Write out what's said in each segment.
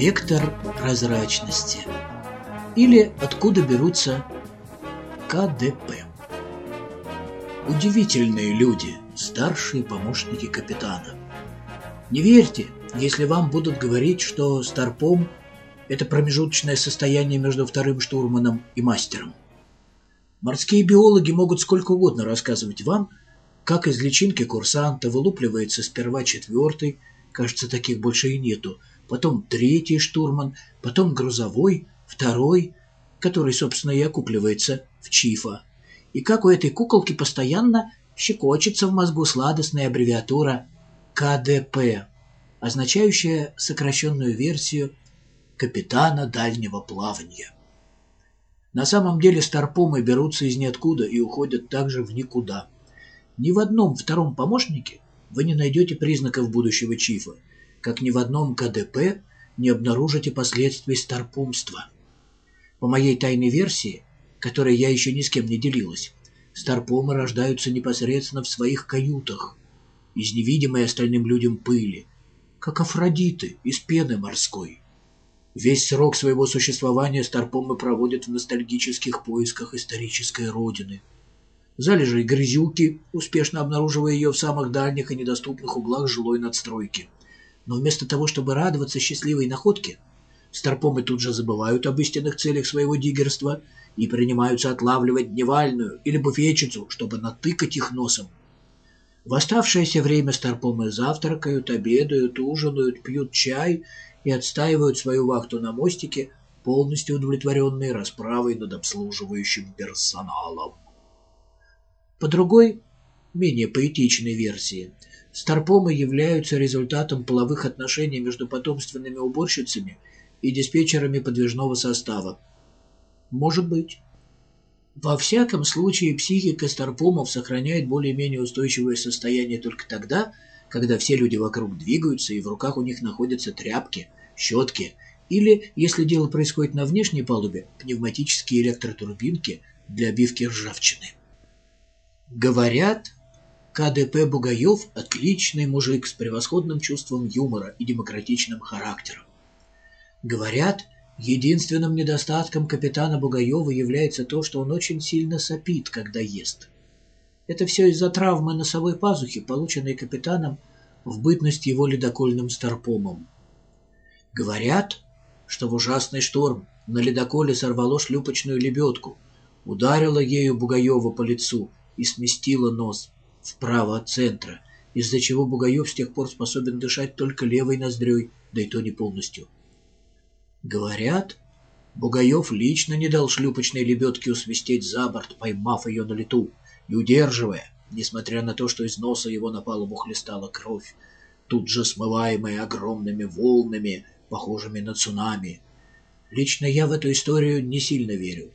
Вектор прозрачности. Или откуда берутся КДП. Удивительные люди, старшие помощники капитана. Не верьте, если вам будут говорить, что Старпом – это промежуточное состояние между вторым штурманом и мастером. Морские биологи могут сколько угодно рассказывать вам, как из личинки курсанта вылупливается сперва четвертый, кажется, таких больше и нету, потом третий штурман, потом грузовой, второй, который, собственно, и окупливается в Чифа. И как у этой куколки постоянно щекочется в мозгу сладостная аббревиатура КДП, означающая сокращенную версию капитана дальнего плавания. На самом деле старпомы берутся из ниоткуда и уходят также в никуда. Ни в одном втором помощнике вы не найдете признаков будущего чифа, как ни в одном КДП не обнаружите последствий старпомства. По моей тайной версии, которой я еще ни с кем не делилась, старпомы рождаются непосредственно в своих каютах, из невидимой остальным людям пыли, как Афродиты из пены морской. Весь срок своего существования старпомы проводят в ностальгических поисках исторической родины. Залежи грязюки, успешно обнаруживая ее в самых дальних и недоступных углах жилой надстройки. Но вместо того, чтобы радоваться счастливой находке, старпомы тут же забывают об истинных целях своего диггерства и принимаются отлавливать дневальную или буфетчицу, чтобы натыкать их носом. В оставшееся время старпомы завтракают, обедают, ужинают, пьют чай и отстаивают свою вахту на мостике, полностью удовлетворенные расправой над обслуживающим персоналом. По другой, менее поэтичной версии, старпомы являются результатом половых отношений между потомственными уборщицами и диспетчерами подвижного состава. Может быть. Во всяком случае, психика старпомов сохраняет более-менее устойчивое состояние только тогда, когда все люди вокруг двигаются и в руках у них находятся тряпки, щетки или, если дело происходит на внешней палубе, пневматические электротурбинки для обивки ржавчины. Говорят, КДП Бугаев – отличный мужик с превосходным чувством юмора и демократичным характером. Говорят, единственным недостатком капитана Бугаева является то, что он очень сильно сопит, когда ест. Это все из-за травмы носовой пазухи, полученной капитаном в бытность его ледокольным старпомом. Говорят, что в ужасный шторм на ледоколе сорвало шлюпочную лебедку, ударило ею Бугаева по лицу и сместило нос вправо от центра, из-за чего Бугаев с тех пор способен дышать только левой ноздрёй, да и то не полностью. Говорят, Бугаев лично не дал шлюпочной лебедке усвистеть за борт, поймав ее на лету и удерживая, несмотря на то, что из носа его на палубу хлестала кровь, тут же смываемая огромными волнами, похожими на цунами. Лично я в эту историю не сильно верю.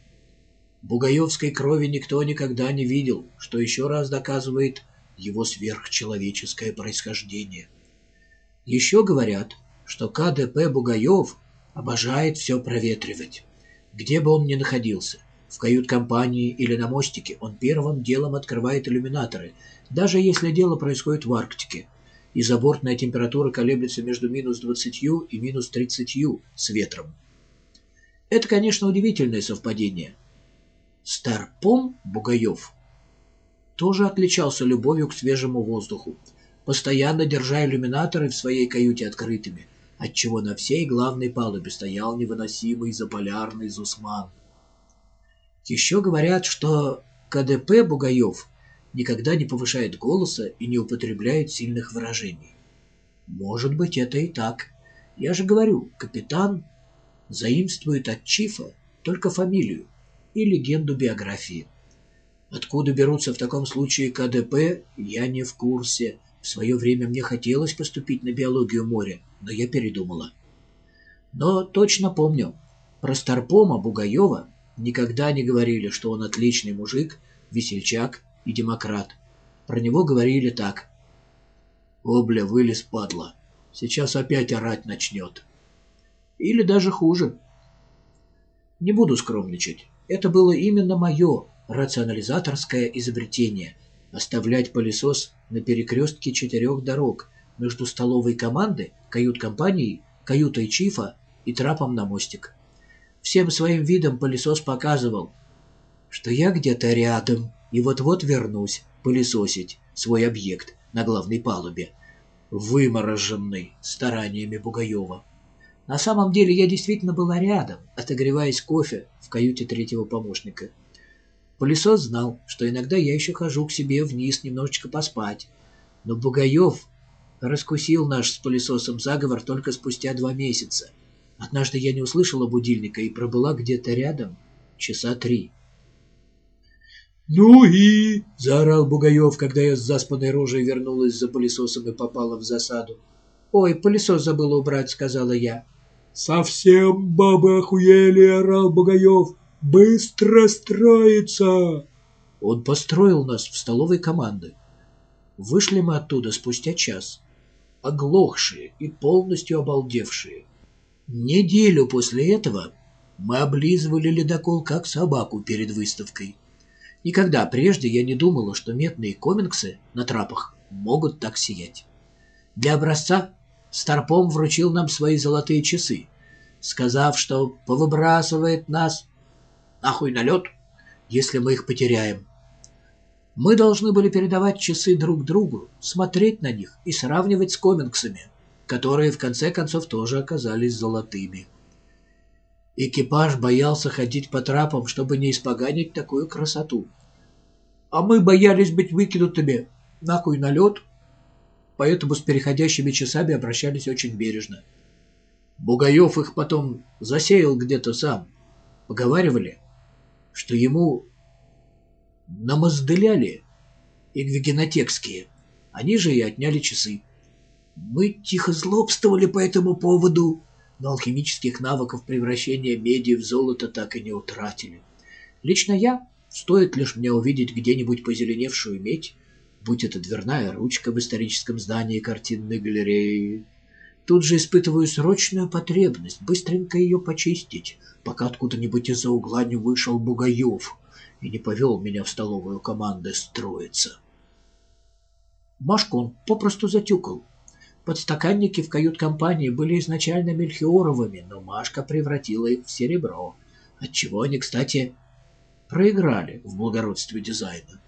Бугаевской крови никто никогда не видел, что еще раз доказывает его сверхчеловеческое происхождение. Еще говорят, что КДП Бугаев обожает все проветривать. Где бы он ни находился, в кают-компании или на мостике, он первым делом открывает иллюминаторы, даже если дело происходит в Арктике, и забортная температура колеблется между минус 20 и минус 30 с ветром. Это, конечно, удивительное совпадение. Старпом Бугаев тоже отличался любовью к свежему воздуху, постоянно держа иллюминаторы в своей каюте открытыми, отчего на всей главной палубе стоял невыносимый заполярный Зусман. Еще говорят, что КДП Бугаев никогда не повышает голоса и не употребляет сильных выражений. Может быть, это и так. Я же говорю, капитан заимствует от Чифа только фамилию и легенду биографии. Откуда берутся в таком случае КДП, я не в курсе. В свое время мне хотелось поступить на биологию моря, но я передумала. Но точно помню, про Старпома Бугаева никогда не говорили, что он отличный мужик, весельчак и демократ. Про него говорили так. «Обля, вылез, падла. Сейчас опять орать начнет». Или даже хуже. Не буду скромничать. Это было именно мое рационализаторское изобретение – оставлять пылесос на перекрестке четырех дорог между столовой команды, кают-компанией, каютой Чифа и трапом на мостик. Всем своим видом пылесос показывал, что я где-то рядом и вот-вот вернусь пылесосить свой объект на главной палубе, вымороженный стараниями Бугаева. На самом деле я действительно была рядом, отогреваясь кофе в каюте третьего помощника. Пылесос знал, что иногда я еще хожу к себе вниз немножечко поспать. Но Бугаев раскусил наш с пылесосом заговор только спустя два месяца. Однажды я не услышала будильника и пробыла где-то рядом часа три. «Ну и...» — заорал Бугаев, когда я с заспанной рожей вернулась за пылесосом и попала в засаду. «Ой, пылесос забыла убрать», — сказала я. «Совсем бабы охуели!» — орал Бугаев. «Быстро строится!» Он построил нас в столовой команды. Вышли мы оттуда спустя час, оглохшие и полностью обалдевшие. Неделю после этого мы облизывали ледокол как собаку перед выставкой. Никогда прежде я не думала, что медные комиксы на трапах могут так сиять. Для образца Старпом вручил нам свои золотые часы, сказав, что повыбрасывает нас нахуй на лед, если мы их потеряем. Мы должны были передавать часы друг другу, смотреть на них и сравнивать с комиксами, которые в конце концов тоже оказались золотыми. Экипаж боялся ходить по трапам, чтобы не испоганить такую красоту. А мы боялись быть выкинутыми нахуй на лед, поэтому с переходящими часами обращались очень бережно. Бугаев их потом засеял где-то сам. Поговаривали, что ему намоздыляли игвигенотекские. Они же и отняли часы. Мы тихо злобствовали по этому поводу, но алхимических навыков превращения меди в золото так и не утратили. Лично я, стоит лишь мне увидеть где-нибудь позеленевшую медь, будь это дверная ручка в историческом здании картинной галереи, тут же испытываю срочную потребность быстренько ее почистить, пока откуда-нибудь из-за угла не вышел Бугаев и не повел меня в столовую команды строиться. Машку он попросту затюкал. Подстаканники в кают-компании были изначально мельхиоровыми, но Машка превратила их в серебро, отчего они, кстати, проиграли в благородстве дизайна.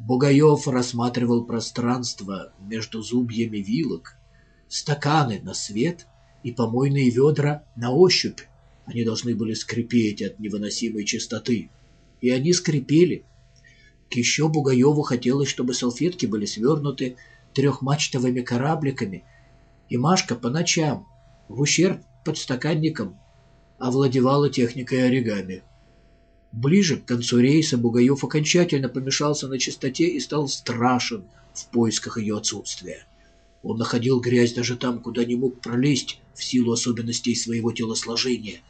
Бугаев рассматривал пространство между зубьями вилок, стаканы на свет и помойные ведра на ощупь. Они должны были скрипеть от невыносимой чистоты. И они скрипели, к еще Бугаеву хотелось, чтобы салфетки были свернуты трехмачтовыми корабликами, и Машка по ночам, в ущерб подстаканникам, овладевала техникой оригами. Ближе к концу рейса Бугаев окончательно помешался на чистоте и стал страшен в поисках ее отсутствия. Он находил грязь даже там, куда не мог пролезть в силу особенностей своего телосложения.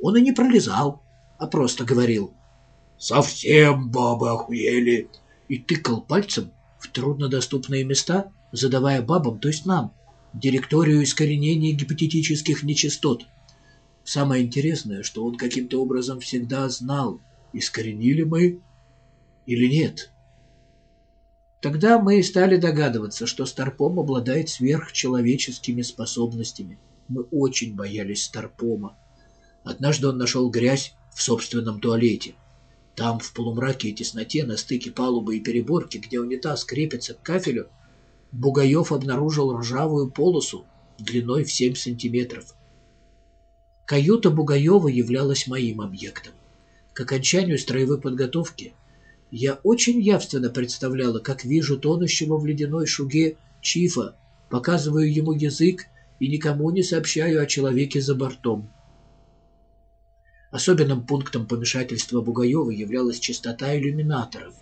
Он и не пролезал, а просто говорил Совсем бабы охуели!» И тыкал пальцем в труднодоступные места, задавая бабам, то есть нам, директорию искоренения гипотетических нечистот. Самое интересное, что он каким-то образом всегда знал, искоренили мы или нет. Тогда мы и стали догадываться, что Старпом обладает сверхчеловеческими способностями. Мы очень боялись Старпома. Однажды он нашел грязь в собственном туалете. Там, в полумраке и тесноте, на стыке палубы и переборки, где унитаз крепится к кафелю, Бугаев обнаружил ржавую полосу длиной в 7 сантиметров. Каюта Бугаева являлась моим объектом. К окончанию строевой подготовки я очень явственно представляла, как вижу тонущего в ледяной шуге Чифа, показываю ему язык и никому не сообщаю о человеке за бортом. Особенным пунктом помешательства Бугаева являлась частота иллюминаторов,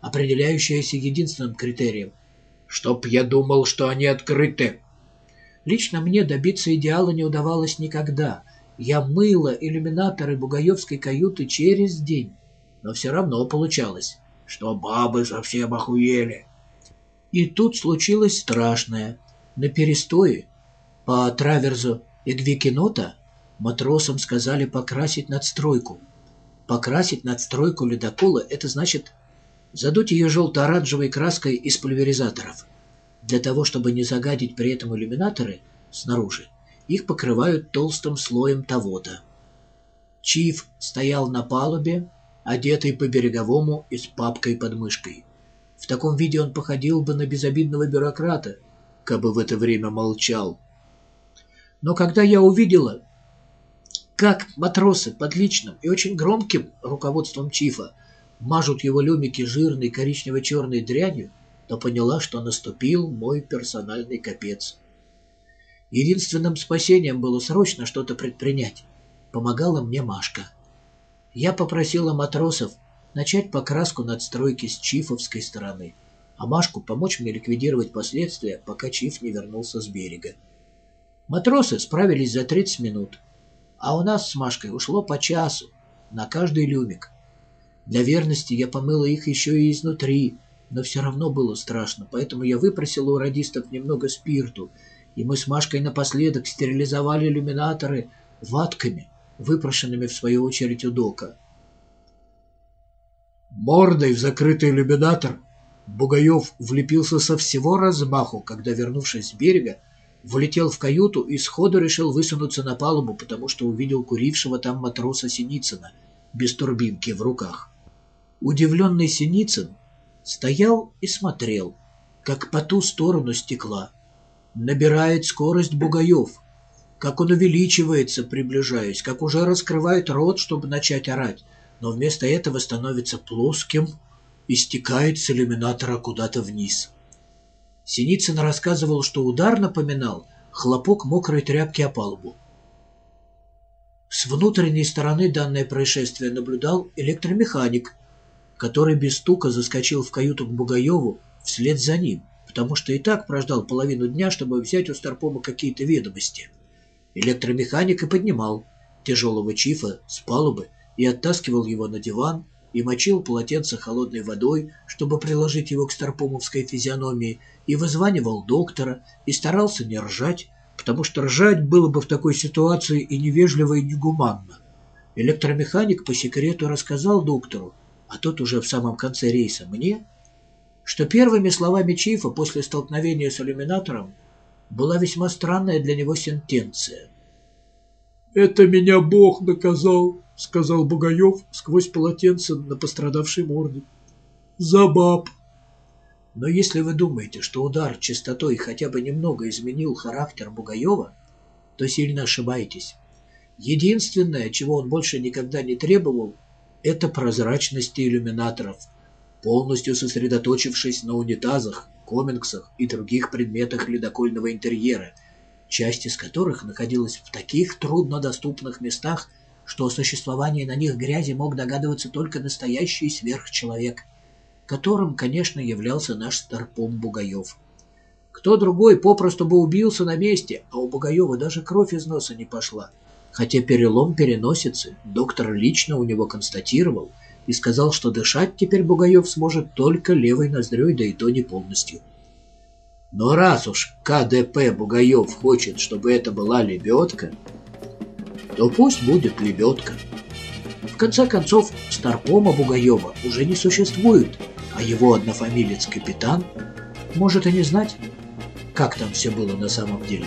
определяющаяся единственным критерием «чтоб я думал, что они открыты». Лично мне добиться идеала не удавалось никогда. Я мыла иллюминаторы Бугаевской каюты через день, но все равно получалось, что бабы совсем охуели. И тут случилось страшное. На перестое по траверзу Эдвикинота Матросам сказали покрасить надстройку. Покрасить надстройку ледокола – это значит задуть ее желто-оранжевой краской из пульверизаторов. Для того, чтобы не загадить при этом иллюминаторы снаружи, их покрывают толстым слоем того-то. Чиф стоял на палубе, одетый по-береговому и с папкой под мышкой. В таком виде он походил бы на безобидного бюрократа, как бы в это время молчал. Но когда я увидела, как матросы под личным и очень громким руководством Чифа мажут его люмики жирной коричнево-черной дрянью, то поняла, что наступил мой персональный капец. Единственным спасением было срочно что-то предпринять. Помогала мне Машка. Я попросила матросов начать покраску надстройки с чифовской стороны, а Машку помочь мне ликвидировать последствия, пока чиф не вернулся с берега. Матросы справились за 30 минут, а у нас с Машкой ушло по часу на каждый люмик. Для верности я помыла их еще и изнутри, но все равно было страшно, поэтому я выпросила у радистов немного спирту, и мы с Машкой напоследок стерилизовали иллюминаторы ватками, выпрошенными в свою очередь у Дока. Мордой в закрытый иллюминатор Бугаев влепился со всего размаху, когда, вернувшись с берега, влетел в каюту и сходу решил высунуться на палубу, потому что увидел курившего там матроса Синицына без турбинки в руках. Удивленный Синицын стоял и смотрел, как по ту сторону стекла набирает скорость Бугаев, как он увеличивается, приближаясь, как уже раскрывает рот, чтобы начать орать, но вместо этого становится плоским и стекает с иллюминатора куда-то вниз. Синицын рассказывал, что удар напоминал хлопок мокрой тряпки о палубу. С внутренней стороны данное происшествие наблюдал электромеханик, который без стука заскочил в каюту к Бугаеву вслед за ним, потому что и так прождал половину дня, чтобы взять у Старпома какие-то ведомости. Электромеханик и поднимал тяжелого чифа с палубы и оттаскивал его на диван, и мочил полотенце холодной водой, чтобы приложить его к старпомовской физиономии, и вызванивал доктора, и старался не ржать, потому что ржать было бы в такой ситуации и невежливо, и негуманно. Электромеханик по секрету рассказал доктору, а тот уже в самом конце рейса мне, что первыми словами Чифа после столкновения с иллюминатором была весьма странная для него сентенция. «Это меня Бог наказал», — сказал Бугаев сквозь полотенце на пострадавшей морде. «За баб». Но если вы думаете, что удар частотой хотя бы немного изменил характер Бугаева, то сильно ошибаетесь. Единственное, чего он больше никогда не требовал, это прозрачности иллюминаторов, полностью сосредоточившись на унитазах, комингсах и других предметах ледокольного интерьера, часть из которых находилась в таких труднодоступных местах, что о существовании на них грязи мог догадываться только настоящий сверхчеловек, которым, конечно, являлся наш старпом Бугаев. Кто другой попросту бы убился на месте, а у Бугаева даже кровь из носа не пошла — хотя перелом переносицы доктор лично у него констатировал и сказал, что дышать теперь Бугаев сможет только левой ноздрёй, да и то не полностью. Но раз уж КДП Бугаев хочет, чтобы это была лебедка, то пусть будет лебедка. В конце концов, Старпома Бугаева уже не существует, а его однофамилец капитан может и не знать, как там все было на самом деле.